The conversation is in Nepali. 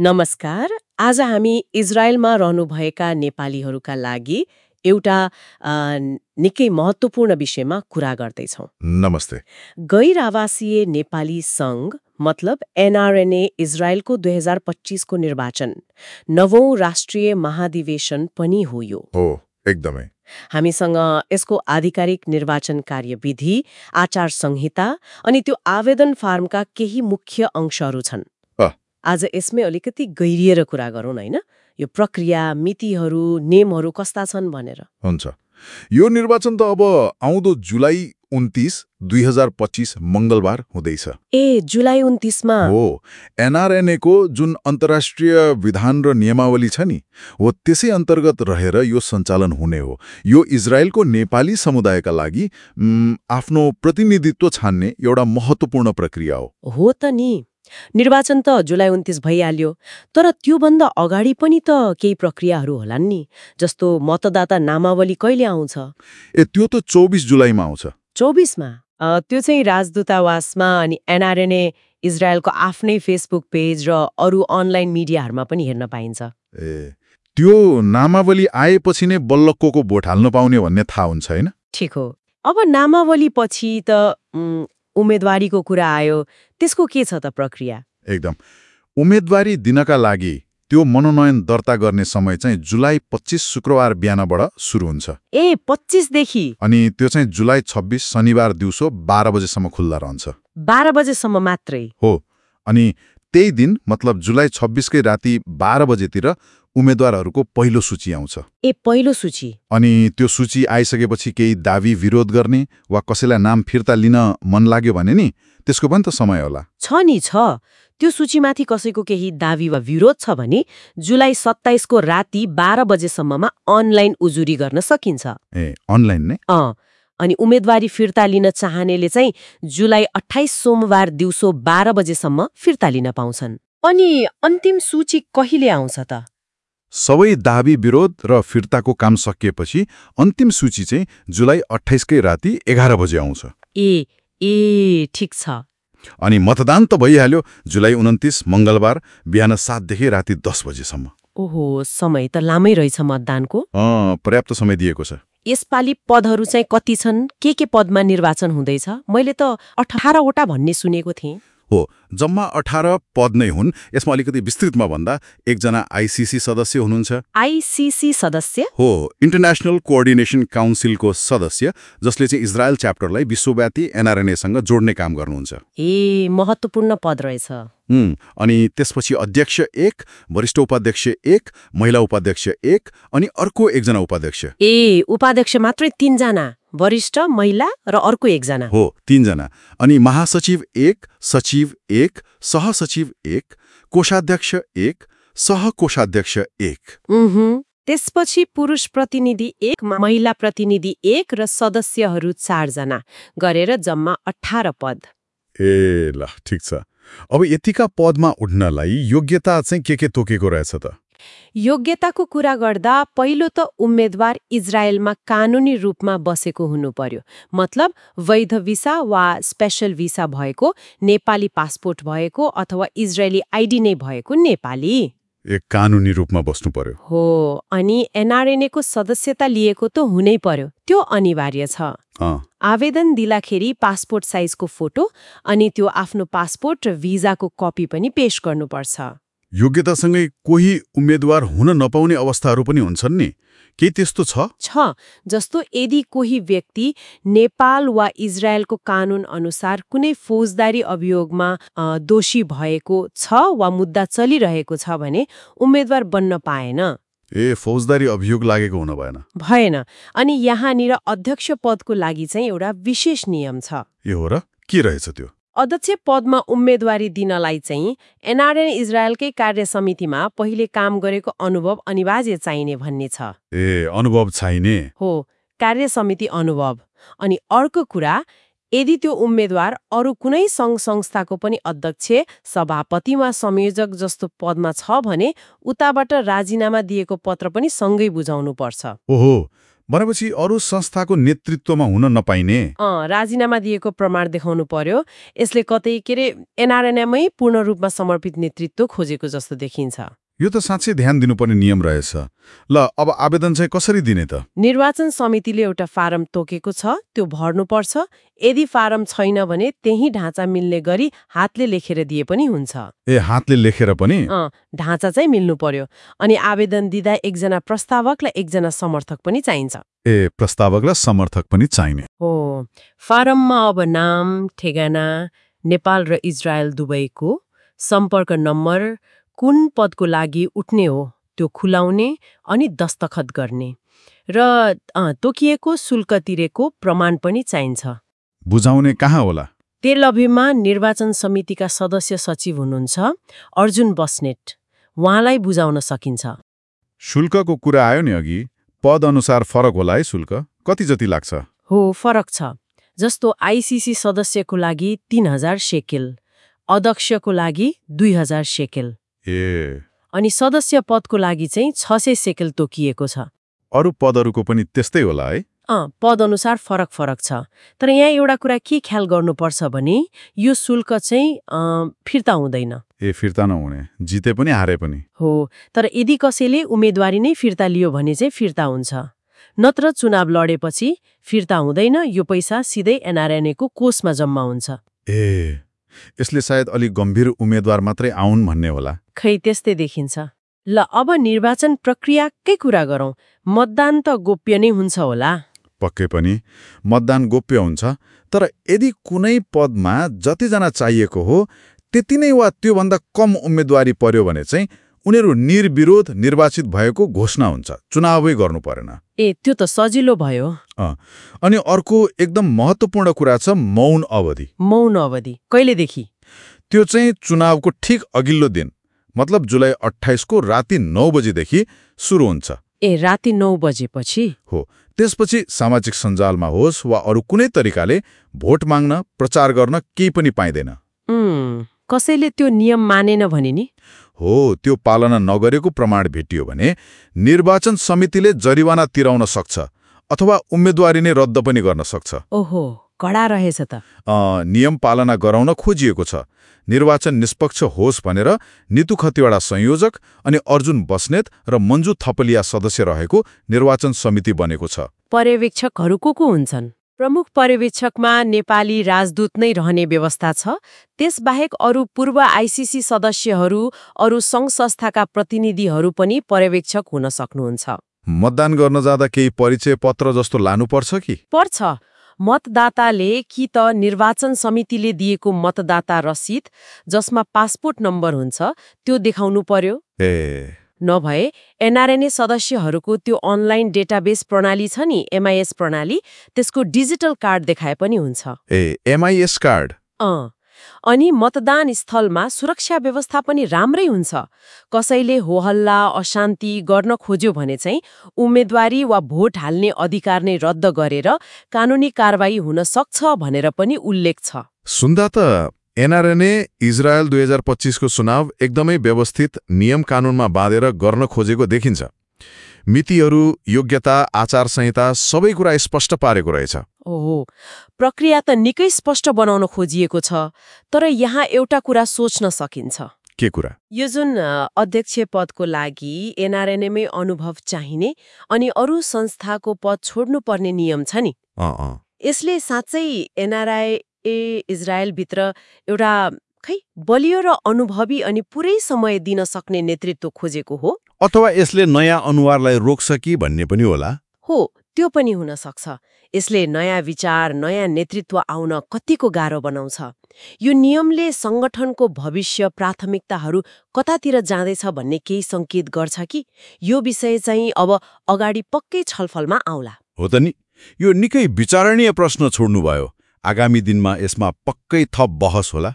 नमस्कार आज हामी इजरायलमा रहनुभएका नेपालीहरूका लागि एउटा निकै महत्त्वपूर्ण विषयमा कुरा गर्दैछौँ। नमस्ते। गैर आवासीय नेपाली सङ्घ मतलब एनआरएनए इजरायलको दुई हजार पच्चिसको निर्वाचन नवौं राष्ट्रिय महाधिवेशन पनि हो यो। हो एकदमै। हामीसँग यसको आधिकारिक निर्वाचन कार्यविधि आचार संहिता अनि त्यो आवेदन फार्मका केही मुख्य अंशहरू छन्। आज यसमै अलिकति गहिरिएर कुरा गरौँ न होइन। यो प्रक्रिया मितिहरू नियमहरू कस्ता छन् भनेर। हुन्छ। यो निर्वाचन त अब आउँदो जुलाई उन्तिस दुई हजार पच्चिस मङ्गलबार हुँदैछ। ए जुलाई उन्तिसमा? हो। एनआरएनएको जुन अन्तर्राष्ट्रिय विधान र नियमावली छ नि हो त्यसै अन्तर्गत रहेर यो सञ्चालन हुने हो। यो इजरायलको नेपाली समुदायका लागि आफ्नो प्रतिनिधित्व छान्ने एउटा महत्त्वपूर्ण प्रक्रिया हो। हो त नि। निर्वाचन त जुलाई उन्तिस भइहाल्यो तर त्योभन्दा अगाडि पनि त केही प्रक्रियाहरू होलान् नि जस्तो मतदाता नामावली कहिले आउँछ? ए त्यो त चौबिस जुलाईमा आउँछ। चौबिसमा? त्यो चाहिँ राजदूतावासमा अनि एनआरएनए इजरायलको आफ्नै फेसबुक पेज र अरू अनलाइन मिडियाहरूमा पनि हेर्न पाइन्छ। ए त्यो नामावली आएपछि नै बल्ल को को भोट हाल्न पाउने भन्ने थाहा हुन्छ होइन? ठिक हो। अब नामावली पछि त उम्मेदवारीको कुरा आयो त्यसको के छ त प्रक्रिया? एकदम। उम्मेदवारी दिनका लागि त्यो मनोनयन दर्ता गर्ने समय चाहिँ जुलाई पच्चिस शुक्रबार बिहानबाट सुरु हुन्छ। ए पच्चिसदेखि? अनि त्यो चाहिँ जुलाई छब्बिस शनिबार दिउँसो बाह्र बजेसम्म खुल्ला रहन्छ। बाह्र बजेसम्म मात्रै? हो। अनि त्यही दिन मतलब जुलाई छब्बिसकै राति बाह्र बजेतिर उम्मेद्वारहरूको पहिलो सूची आउँछ। ए पहिलो सूची। अनि त्यो सूची आइसकेपछि केही दावी विरोध गर्ने वा कसैलाई नाम फिर्ता लिन मन लाग्यो भने नि त्यसको पनि त समय होला। छ नि छ। त्यो सूचीमाथि कसैको केही दावी वा विरोध छ भने जुलाई सत्ताइसको राति बाह्र बजेसम्ममा अनलाइन उजुरी गर्न सकिन्छ। ए अनलाइन नै? अँ अनि उम्मेदवारी फिर्ता लिन चाहनेले चाहिँ जुलाई अठाइस सोमबार दिउँसो बाह्र बजेसम्म फिर्ता लिन पाउँछन्। अनि अन्तिम सूची कहिले आउँछ त? सबै दावी विरोध र फिर्ताको काम सकिएपछि अन्तिम सूची चाहिँ जुलाई अठाइसकै राति एघार बजे आउँछ। ए ए ठिक छ। अनि मतदान त भइहाल्यो जुलाई उन्तिस मङ्गलबार बिहान सातदेखि राति दस बजेसम्म। ओहो समय त लामै रहेछ मतदानको। पर्याप्त समय दिएको छ। यसपालि पदहरू चाहिँ कति छन्? के के पदमा निर्वाचन हुँदैछ? मैले त अठारवटा भन्ने सुनेको थिएँ। हो। जम्मा अठार पद नै हुन्। यसमा अलिकति विस्तृतमा भन्दा एकजना आइसिसी सदस्य हुनुहुन्छ। आइसिसी सदस्य? हो इन्टरनेसनल कोअर्डिनेसन काउन्सिलको सदस्य जसले चाहिँ इजरायल च्याप्टरलाई विश्वव्यापी एनआरएनएसँग जोड्ने काम गर्नुहुन्छ। ए महत्वपूर्ण पद रहेछ। अनि त्यसपछि अध्यक्ष एक वरिष्ठ उपाध्यक्ष एक महिला उपाध्यक्ष एक अनि अर्को एकजना उपाध्यक्ष। ए उपाध्यक्ष मात्रै तीनजना? वरिष्ठ महिला र अर्को एकजना। हो तीनजना। अनि महासचिव एक सचिव एक सहसचिव एक कोषाध्यक्ष एक सहकोषाध्यक्ष एक। त्यसपछि पुरुष प्रतिनिधि एक महिला प्रतिनिधि एक र सदस्यहरू चारजना गरेर जम्मा अठार पद। ए ल ठिक छ। अब यतिका पदमा उठ्नलाई योग्यता चाहिँ के के तोकेको रहेछ त? योग्यताको कुरा गर्दा पहिलो त उम्मेद्वार इजरायलमा कानुनी रूपमा बसेको हुनु पर्यो मतलब वैध भिसा वा स्पेशल भिसा भएको नेपाली पासपोर्ट भएको अथवा इजरायली आइडी नै भएको नेपाली। एक कानुनी रूपमा बस्नु पर्यो हो अनि एनआरएनएको सदस्यता लिएको त हुनै पर्यो त्यो अनिवार्य छ। आवेदन दिँदाखेरि पासपोर्ट साइजको फोटो अनि त्यो आफ्नो पासपोर्ट र भिजाको कपी पनि पेश गर्नुपर्छ। योग्यतासँगै कोही उम्मेद्वार हुन नपाउने अवस्थाहरू पनि हुन्छन् नि। केही त्यस्तो छ? छ जस्तो यदि कोही व्यक्ति नेपाल वा इजरायलको कानून अनुसार कुनै फौजदारी अभियोगमा दोषी भएको छ वा मुद्दा चलिरहेको छ भने उम्मेद्वार बन्न पाएन। ए फौजदारी अभियोग लागेको हुन भएन। भएन अनि यहाँनिर अध्यक्ष पदको लागि चाहिँ एउटा विशेष नियम छ। ए हो र? के रहेछ त्यो? अध्यक्ष पदमा उम्मेदवारी दिनलाई चाहिँ एनआरएन इजरायलकै कार्य समितिमा पहिले काम गरेको अनुभव अनिवार्य चाहिने भन्ने छ। ए अनुभव चाहिने? हो कार्य समिति अनुभव। अनि अर्को कुरा यदि त्यो उम्मेद्वार अरू कुनै सङ्घ संस्थाको पनि अध्यक्ष सभापति वा संयोजक जस्तो पदमा छ भने उताबाट राजीनामा दिएको पत्र पनि सँगै बुझाउनु पर्छ ओहो भनेपछि अरू संस्थाको नेतृत्वमा हुन नपाइने। राजीनामा दिएको प्रमाण देखाउनु पर्यो। यसले कतै के अरे एनआरएनएमै पूर्ण रूपमा समर्पित नेतृत्व खोजेको जस्तो देखिन्छ। यो त साँच्चै ध्यान दिनुपर्ने नियम रहेछ। ल अब आवेदन चाहिँ कसरी दिने त? निर्वाचन समितिले एउटा फारम तोकेको छ त्यो भर्नुपर्छ। यदि फारम छैन भने त्यही ढाँचा मिल्ने गरी हातले लेखेर दिए पनि हुन्छ। ए हातले लेखेर पनि? ढाँचा चाहिँ मिल्नु पर्यो। अनि आवेदन दिँदा एकजना प्रस्तावक र एकजना समर्थक पनि चाहिन्छ। ए प्रस्तावक र समर्थक पनि चाहिने। हो फारममा अब नाम ठेगाना नेपाल र इजरायल दुवैको सम्पर्क नम्बर कुन पदको लागि उठ्ने हो त्यो खुलाउने अनि दस्तखत गर्ने र तोकिएको शुल्क तिरेको प्रमाण पनि चाहिन्छ। बुझाउने कहाँ होला? तेल अभिमा निर्वाचन समितिका सदस्य सचिव हुनुहुन्छ अर्जुन बस्नेट उहाँलाई बुझाउन सकिन्छ। शुल्कको कुरा आयो नि अघि। पद अनुसार फरक होला है शुल्क। कति जति लाग्छ? हो फरक छ। जस्तो आइसिसी सदस्यको लागि तीन हजार सेकेल अध्यक्षको लागि दुई हजार सेकेल। ए। अनि सदस्य पदको लागि चाहिँ छ सय सेकेल तोकिएको छ। अरू पदहरूको पनि त्यस्तै होला है? अँ पद अनुसार फरक फरक छ। तर यहाँ एउटा कुरा के ख्याल गर्नुपर्छ भने यो शुल्क चाहिँ फिर्ता हुँदैन। ए फिर्ता नहुने। जिते पनि हारे पनि। हो तर यदि कसैले उम्मेदवारी नै फिर्ता लियो भने चाहिँ फिर्ता हुन्छ। नत्र चुनाव लडेपछि फिर्ता हुँदैन यो पैसा सिधै एनआरएनएको कोषमा जम्मा हुन्छ। ए। यसले सायद अलिक गम्भीर उम्मेद्वार मात्रै आउन् भन्ने होला। खै त्यस्तै देखिन्छ। ल अब निर्वाचन प्रक्रियाकै कुरा गरौँ। मतदान त गोप्य नै हुन्छ होला। पक्कै पनि मतदान गोप्य हुन्छ तर यदि कुनै पदमा जतिजना चाहिएको हो त्यति नै वा त्योभन्दा कम उम्मेदवारी पर्यो भने चाहिँ उनीहरू निर्विरोध निर्वाचित भएको घोषणा हुन्छ। चुनावै गर्नु परेन। ए त्यो त सजिलो भयो। अनि अर्को एकदम महत्त्वपूर्ण कुरा छ मौन अवधि। मौन अवधि। कहिलेदेखि? त्यो चाहिँ चुनावको ठिक अघिल्लो दिन मतलब जुलाई अठाइसको राति नौ बजीदेखि सुरु हुन्छ। ए राति नौ बजेपछि? हो। त्यसपछि सामाजिक सञ्जालमा होस् वा अरू कुनै तरिकाले भोट माग्न प्रचार गर्न केही पनि पाइँदैन। कसैले त्यो नियम मानेन भने नि? हो त्यो पालना नगरेको प्रमाण भेटियो भने निर्वाचन समितिले जरिवाना तिराउन सक्छ अथवा उम्मेद्वारी नै रद्द पनि गर्न सक्छ। ओहो कडा रहेछ त। नियम पालना गराउन खोजिएको छ। निर्वाचन निष्पक्ष होस् भनेर नितु खतिवडा संयोजक अनि अर्जुन बस्नेत र मन्जु थपलिया सदस्य रहेको निर्वाचन समिति बनेको छ। पर्यवेक्षकहरू को को हुन्छन्? प्रमुख पर्यवेक्षकमा नेपाली राजदूत नै रहने व्यवस्था छ। त्यसबाहेक अरू पूर्व आइसिसी सदस्यहरू अरू सङ्घ संस्थाका प्रतिनिधिहरू पनि पर्यवेक्षक हुन सक्नुहुन्छ। मतदान गर्न जाँदा केही परिचय पत्र जस्तो लानुपर्छ कि? पर्छ। मतदाताले कि त निर्वाचन समितिले दिएको मतदाता रसिद जसमा पासपोर्ट नम्बर हुन्छ त्यो देखाउनु पर्यो। ए। नभए एनआरएनए सदस्यहरूको त्यो अनलाइन डेटाबेस प्रणाली छ नि एमआइएस प्रणाली त्यसको डिजिटल कार्ड देखाए पनि हुन्छ। ए एमआइएस कार्ड? अँ अनि मतदान स्थलमा सुरक्षा व्यवस्था पनि राम्रै हुन्छ। कसैले होहल्ला अशान्ति गर्न खोज्यो भने चाहिँ उम्मेदवारी वा भोट हाल्ने अधिकार नै रद्द गरेर कानुनी कारवाही हुन सक्छ भनेर पनि उल्लेख छ। सुन्दा त एनआरएनए इजरायल दुई हजार पच्चिसको चुनाव एकदमै व्यवस्थित नियम कानूनमा बाँधेर गर्न खोजेको देखिन्छ। मितिहरू योग्यता आचार संहिता सबै कुरा स्पष्ट पारेको रहेछ। ओहो प्रक्रिया त निकै स्पष्ट बनाउन खोजिएको छ तर यहाँ एउटा कुरा सोच्न सकिन्छ। के कुरा? यो जुन अध्यक्ष पदको लागि एनआरएनएमै अनुभव चाहिने अनि अरू संस्थाको पद छोड्नुपर्ने नियम छ नि। यसले साँच्चै एनआरआई ए इजरायलभित्र एउटा खै बलियो र अनुभवी अनि पुरै समय दिन सक्ने नेतृत्व खोजेको हो? अथवा यसले नयाँ अनुहारलाई रोक्छ कि भन्ने पनि होला? हो त्यो पनि हुन सक्छ। यसले नयाँ विचार नयाँ नेतृत्व आउन कतिको गाह्रो बनाउँछ। यो नियमले संगठनको भविष्य प्राथमिकताहरू कतातिर जाँदैछ भन्ने केही सङ्केत गर्छ कि? यो विषय चाहिँ अब अगाडि पक्कै छलफलमा आउला। हो त नि। यो निकै विचारणीय प्रश्न छोड्नुभयो। आगामी दिनमा यसमा पक्कै थप बहस होला।